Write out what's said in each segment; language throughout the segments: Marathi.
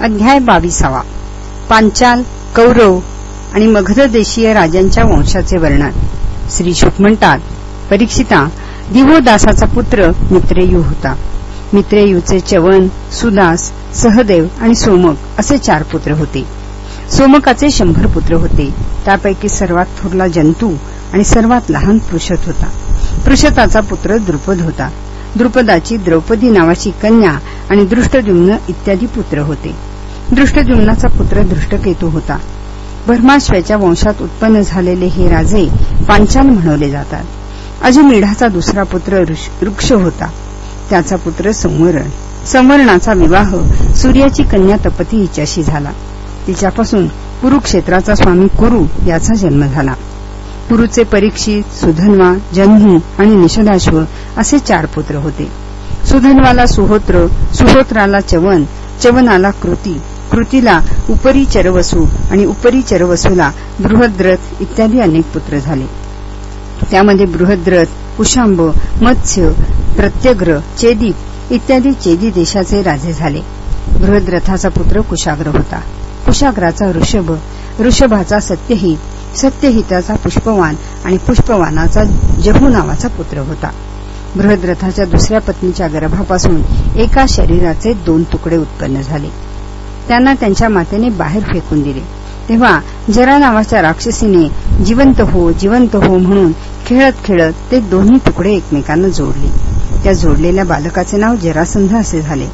अध्याय बावीसावा. पांचाल कौरव आणि मगध देशीय राजांच्या वंशाचे वर्णन. श्री शुक म्हणतात परीक्षिता दिवोदासाचा पुत्र मित्रेयू होता. मित्रेयूचे चवन सुदास सहदेव आणि सोमक असे चार पुत्र होते. सोमकाचे शंभर पुत्र होते. त्यापैकी सर्वात थोरला जंतू आणि सर्वात लहान पृषत होता. पृषताचा पुत्र द्रुपद होता. द्रुपदाची द्रौपदी नावाची कन्या आणि दृष्टद्युम्न इत्यादी पुत्र होते. दृष्टद्युम्नाचा पुत्र दृष्टकेतू होता. भरमाश्व्याच्या वंशात उत्पन्न झालेले हे राजे पांचाल म्हणवले जातात. अजमेढाचा दुसरा पुत्र वृक्ष होता. त्याचा पुत्र संवरण. संवरणाचा विवाह सूर्याची कन्या तपती हिच्याशी झाला. तिच्यापासून कुरुक्षेत्राचा स्वामी कुरु याचा जन्म झाला. कुरुचे परीक्षित सुधन्वा जन्मू आणि निषदाश्व असे चार पुत्र होते. सुधन्वाला सुहोत्र सुहोत्राला चवन चवनाला कृती कृतीला उपरी चरवसू आणि उपरी चरवसूला बृहद्रथ इत्यादी अनेक पुत्र झाले. त्यामध्ये बृहद्रथ कुशांब मत्स्य प्रत्यग्र चेदीप इत्यादी चेदी देशाचे राजे झाले. बृहद्रथाचा पुत्र कुशाग्र होता. कुशाग्राचा ऋषभ ऋषभाचा सत्यहित सत्यहिताचा पुष्पवान आणि पुष्पवानाचा जहू नावाचा पुत्र होता. बृहद्रथाच्या दुसऱ्या पत्नीच्या गर्भापासून एका शरीराचे दोन तुकडे उत्पन्न झाले. त्यांना त्यांच्या मातेने बाहेर फेकून दिले. तेव्हा जरा नावाच्या राक्षसीने जिवंत हो जिवंत हो म्हणून खेळत खेळत ते दोन्ही तुकडे एकमेकांना जोडले. त्या जोडलेल्या बालकाचे नाव जरासंध असे झाले.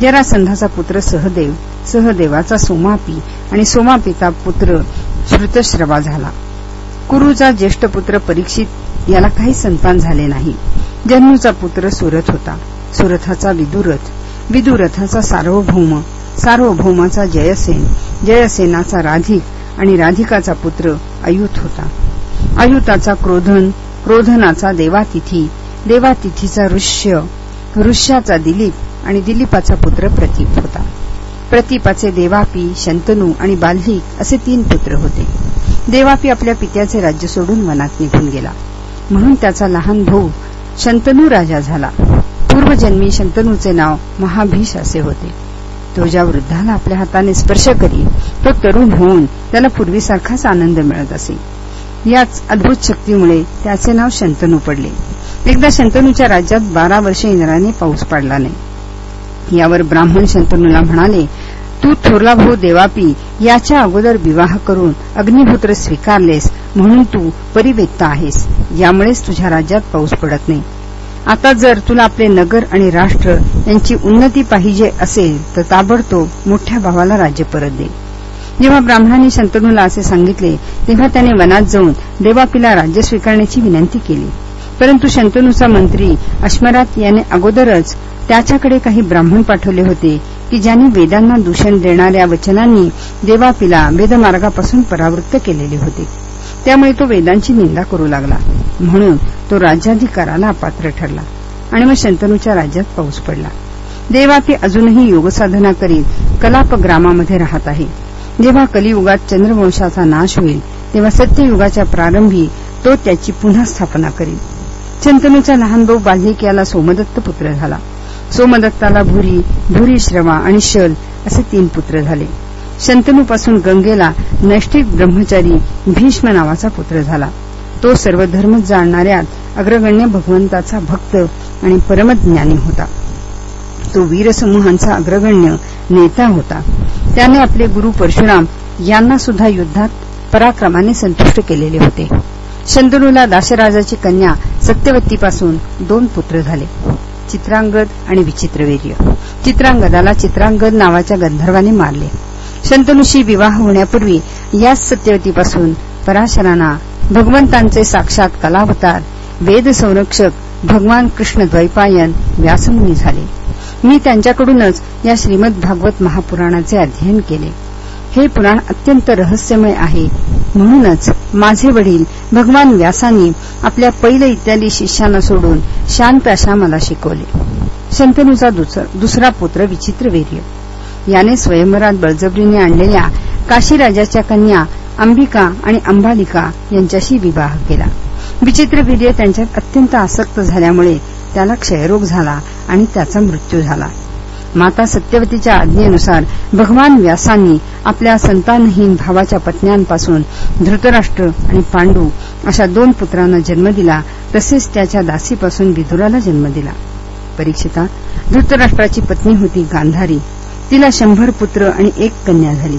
जरासंधाचा पुत्र सहदेव सहदेवाचा सोमापी आणि सोमापीचा पुत्र श्रुतश्रवा झाला. कुरुचा ज्येष्ठ पुत्र परीक्षित याला काही संतान झाले नाही. जन्मूचा पुत्र सुरथ होता. सुरथाचा विदुरथ. विदुरथाचा सार्वभौम. सार्वभौमाचा जयसेन. जयसेनाचा राधिक आणि राधिकाचा पुत्र अयुत होता. अयुताचा क्रोधन क्रोधनाचा देवातिथी देवातिथीचा ऋष्य ऋष्याचा दिलीप आणि दिलीपाचा पुत्र प्रतीप होता. प्रतीपाचे देवापी शंतनू आणि बाल्हिक असे तीन पुत्र होते. देवापी आपल्या पित्याचे राज्य सोडून वनात निघून गेला. म्हणून त्याचा लहान भाऊ शंतनू राजा झाला. पूर्वजन्मी शंतनूचे नाव महाभीष असे होते. तो ज्या वृद्धाला आपल्या हाताने स्पर्श करी तो तरुण होऊन त्याला पूर्वीसारखाच आनंद मिळत असे. याच अद्भुत शक्तीमुळे त्याचे नाव शंतनू पडले. एकदा शंतनूच्या राज्यात बारा वर्षे इंद्राने पाऊस पाडला नाही. यावर ब्राह्मण शंतनूला म्हणाले तू थोरला भाऊ देवापी याच्या अगोदर विवाह करून अग्निपुत्र स्वीकारलेस म्हणून तू परिवेत्ता आहेस. यामुळेच तुझ्या राज्यात पाऊस पडत नाही. आता जर तुला आपले नगर आणि राष्ट्र यांची उन्नती पाहिजे असेल तर ताबडतोब मोठ्या भावाला राज्य परत दे. जेव्हा ब्राह्मणांनी शंतनूला असे सांगितले तेव्हा त्याने वनात जाऊन देवापीला राज्य स्वीकारण्याची विनंती केली. परंतु शंतनूचा मंत्री अश्मरात याने अगोदरच त्याच्याकडे काही ब्राह्मण पाठवले होते की ज्यांनी वेदांना दूषण देणाऱ्या वचनांनी देवापीला वेदमार्गापासून परावृत्त केलेले होते. त्यामुळे तो वेदांची निंदा करू लागला. म्हणून तो राज्याधिकाराला अपात्र ठरला. आणि मग शंतनूच्या राज्यात पाऊस पडला. देवापी अजूनही योगसाधना करीत कलापग्रामामध्ये राहत आहे. जेव्हा कलियुगात चंद्रवंशाचा नाश होईल तेव्हा सत्ययुगाच्या प्रारंभी तो त्याची पुन्हा स्थापना करील. शंतनूचा लहान भाऊ बाल्मिक याला सोमदत्त पुत्र झाला. सोमदत्ताला भुरी भुरी श्रवा आणि शल असे तीन पुत्र झाले. शंतनूपासून गंगेला नैष्ठिक ब्रह्मचारी भीष्म नावाचा पुत्र झाला. तो सर्व धर्म जाणणाऱ्यात अग्रगण्य भगवंताचा भक्त आणि परमज्ञानी होता. तो वीरसमूहांचा अग्रगण्य नेता होता. त्याने आपले गुरु परशुराम यांना सुद्धा युद्धात पराक्रमाने संतुष्ट केलेले होते. शंतनूला दाशराजाची कन्या सत्यवतीपासून दोन पुत्र झाले. चित्रांगद आणि विचित्रवीर्य. चित्रांगदाला चित्रांगद नावाच्या गंधर्वाने मारले. शंतनुशी विवाह होण्यापूर्वी याच सत्यवतीपासून पराशरांना भगवंतांचे साक्षात कलावतार वेद संरक्षक भगवान कृष्ण द्वैपायन व्यासमुनी झाले. मी त्यांच्याकडूनच या श्रीमद भागवत महापुराणाचे अध्ययन केले. हे पुराण अत्यंत रहस्यमय आहे. म्हणूनच माझे वडील भगवान व्यासांनी आपल्या पैल इत्यादी शिष्यांना सोडून शांताशा मला शिकवले. शंतनूचा दुसरा पुत्र विचित्रवीर्य याने स्वयंवरात बळजबरीने आणलेल्या काशीराजाच्या कन्या अंबिका आणि अंबालिका यांच्याशी विवाह केला. विचित्रवीर्य त्यांच्यात अत्यंत आसक्त झाल्यामुळे त्याला क्षयरोग झाला आणि त्याचा मृत्यू झाला. माता सत्यवतीच्या आज्ञेनुसार भगवान व्यासांनी आपल्या संतानहीन भावाच्या पत्न्यांपासून धृतराष्ट्र आणि पांडू अशा दोन पुत्रांना जन्म दिला तसेच त्याच्या दासीपासून विदुराला जन्म दिला. परीक्षिता धृतराष्ट्राची पत्नी होती गांधारी. तिला शंभर पुत्र आणि एक कन्या झाली.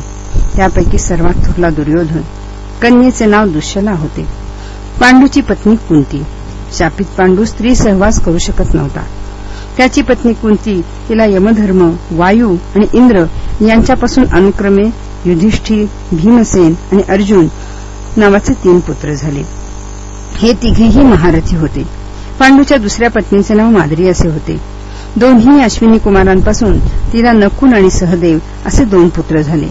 त्यापैकी सर्वात थोरला दुर्योधन. कन्येचे नाव दुष्यला होते. पांडूची पत्नी कुंती. शापित पांडू स्त्री सहवास करू शकत नव्हता. त्याची पत्नी कुंती तिला यमधर्म वायू आणि इंद्र यांच्यापासून अनुक्रमे युधिष्ठिर भीमसेन आणि अर्जुन नावाचे तीन पुत्र झाले. हे तिघेही महारथी होते. पांडूच्या दुसऱ्या पत्नीचे नाव माद्री असे होते. दोन्ही अश्विनी कुमारांपासून तिला नकुल आणि सहदेव असे दोन पुत्र झाले.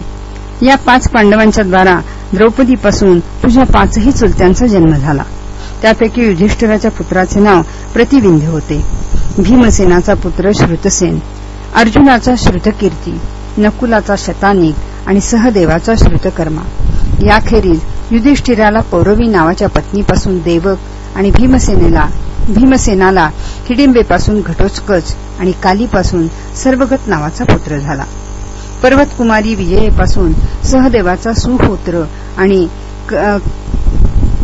या पाच पांडवांच्या द्वारा द्रौपदीपासून तुझ्या पाचही चुलत्यांचा जन्म झाला. त्यापैकी युधिष्ठिराच्या पुत्राचे नाव प्रतिविंध्य होते. भीमसेनाचा पुत्र श्रुतसेन अर्जुनाचा श्रुतकीर्ती नकुलाचा शतानिक आणि सहदेवाचा श्रुतकर्मा. याखेरीज युधिष्ठिराला पौरवी नावाच्या पत्नीपासून देवक आणि भीमसेनेला भीमसेनाला हिडिंबेपासून घटोचकच आणि कालीपासून सर्वगत नावाचा पुत्र झाला. पर्वतकुमारी विजयेपासून सहदेवाचा सुहोत्र आणि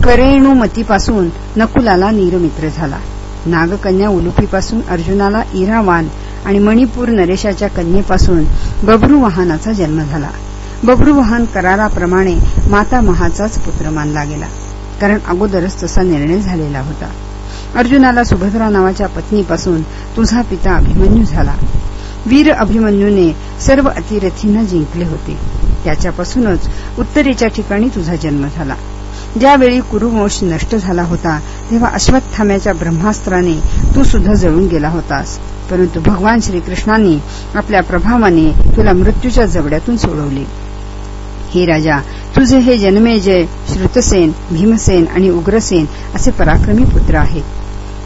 करेणुमतीपासून नकुलाला नीरमित्र झाला. नागकन्या उलुपीपासून अर्जुनाला इरावान आणि मणिपूर नरेशाच्या कन्येपासून बब्रुवाहनाचा जन्म झाला. बब्रुवाहन कराराप्रमाणे माता महाचाच पुत्र मानला गेला कारण अगोदरच तसा निर्णय झालेला होता. अर्जुनाला सुभद्रा नावाच्या पत्नीपासून तुझा पिता अभिमन्यू झाला. वीर अभिमन्यूने सर्व अतिरथींना जिंकले होते. त्याच्यापासूनच उत्तरेच्या ठिकाणी तुझा जन्म झाला. ज्यावेळी कुरुवंश नष्ट झाला होता तेव्हा अश्वत्थाम्याच्या ब्रह्मास्त्राने तू सुद्धा जळून गेला होतास. परंतु भगवान श्रीकृष्णांनी आपल्या प्रभावाने तुला मृत्यूच्या जबड्यातून सोडवले. हे राजा तुझे हे जन्मेजय श्रुतसेन भीमसेन आणि उग्रसेन असे पराक्रमी पुत्र आहेत.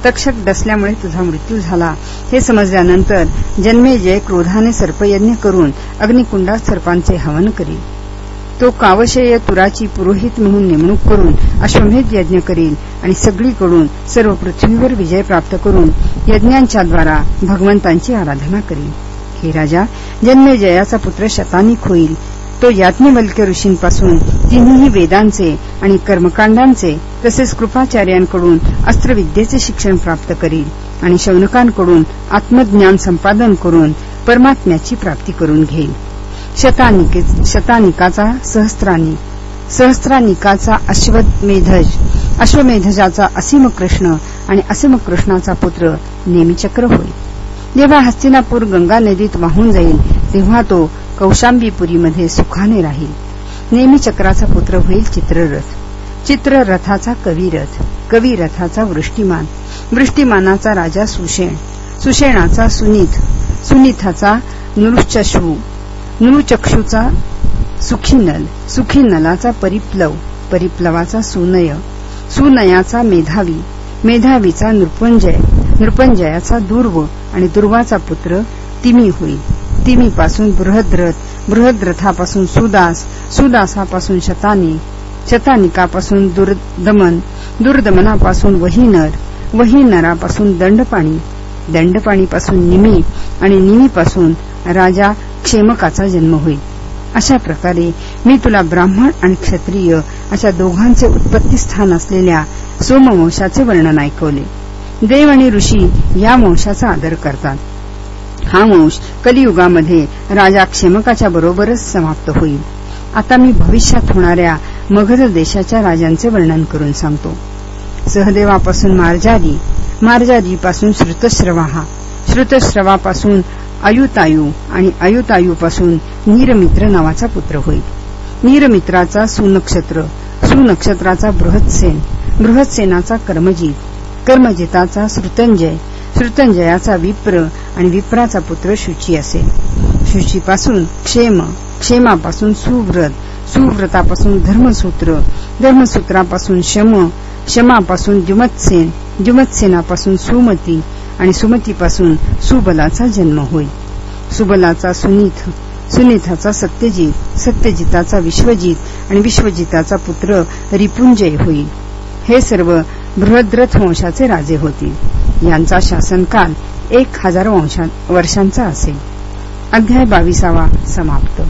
तक्षक डसल्यामुळे तुझा मृत्यू झाला. हे समजल्यानंतर जन्मेजय क्रोधाने सर्पयज्ञ करून अग्निकुंडात सर्पांचे हवन करील. तो कावशेय तुराची पुरोहित म्हणून नेमणूक करून अश्वमेध यज्ञ करील आणि सगळीकडून सर्व पृथ्वीवर विजय प्राप्त करून यज्ञांच्या द्वारा भगवंतांची आराधना करील. हे राजा जन्मेजयाचा पुत्र शतानिक होईल तो याज्ञवल्क्य ऋषींपासून तिन्ही वेदांचे आणि कर्मकांडांचे तसेच कृपाचार्यांकडून अस्त्रविद्येचे शिक्षण प्राप्त करील आणि शौनकांकडून आत्मज्ञान संपादन करून परमात्म्याची प्राप्ती करून घेईल. शतानिकाचा सहस्रानी सहस्त्रानिकाचा अश्वमेधज अश्वमेधजाचा असीम कृष्ण आणि असीम कृष्णाचा पुत्र नेमीचक्र होईल जेव्हा हस्तिनापूर गंगा नदीत वाहून जाईल तेव्हा तो कौशांबीपुरीमध्ये सुखाने राहील. नेमीचक्राचा पुत्र होईल चित्ररथ. चित्ररथाचा कविरथ कविरथाचा वृष्टिमान वृष्टिमानाचा राजा सुषेण सुषेणाचा सुनीत सुनीथाचा नृश्चश्रू नृचक्षुचा सुखीनल सुखीनलाचा परिप्लव परिप्लवाचा सुनय सुनयाचा मेधावी मेधावीचा नृपंजय नृपंजयाचा दुर्व आणि दुर्वाचा पुत्र तिमी होईल तिमीपासून बृहद्रथ बृहद्रथापासून सुदास सुदासापासून शतानी शतानिकापासून दुर्दमन दुर्दमनापासून वहिनर वहिनरापासून दंडपाणी दंडपाणीपासून निमी आणि निमीपासून राजा क्षेमकाचा जन्म होईल. अशा प्रकारे मी तुला ब्राह्मण आणि क्षत्रिय अशा दोघांचे उत्पत्तीस्थान असलेल्या सोमवंशाचे वर्णन ऐकवले. देव आणि ऋषी या वंशाचा आदर करतात. हा वंश कलियुगामध्ये राजा क्षेमकाच्या बरोबरच समाप्त होईल. आता मी भविष्यात होणाऱ्या मगध देशाच्या राजांचे वर्णन करून सांगतो. सहदेवापासून मार्जारी मार्जारीपासून श्रुतश्रवाहा. श्रुतश्रवापासून अयुतायू आणि अयुतायूपासून नीरमित्र नावाचा पुत्र होईल. नीरमित्राचा सुनक्षत्र सुनक्षत्राचा बृहत्सेन बृहत्सेनाचा कर्मजित कर्मजिताचा श्रुतंजय श्रुतंजयाचा विप्र आणि विप्राचा पुत्र शुची असेल. शुचीपासून क्षेम क्षेमापासून सुव्रत सुव्रतापासून धर्मसूत्र धर्मसूत्रापासून शम शमापासून जुमत्सेन जुमत्सेनापासून सुमती आणि सुमतीपासून सुबलाचा जन्म होईल सुबलाचा सुनीथ सुनीथाचा सत्यजित सत्यजिताचा विश्वजित आणि विश्वजिताचा पुत्र रिपुंजय होईल हे सर्व बृहद्रथ वंशाचे राजे होतील. यांचा शासनकाल एक हजार वर्षांचा असेल. अध्याय बावीसावा समाप्त.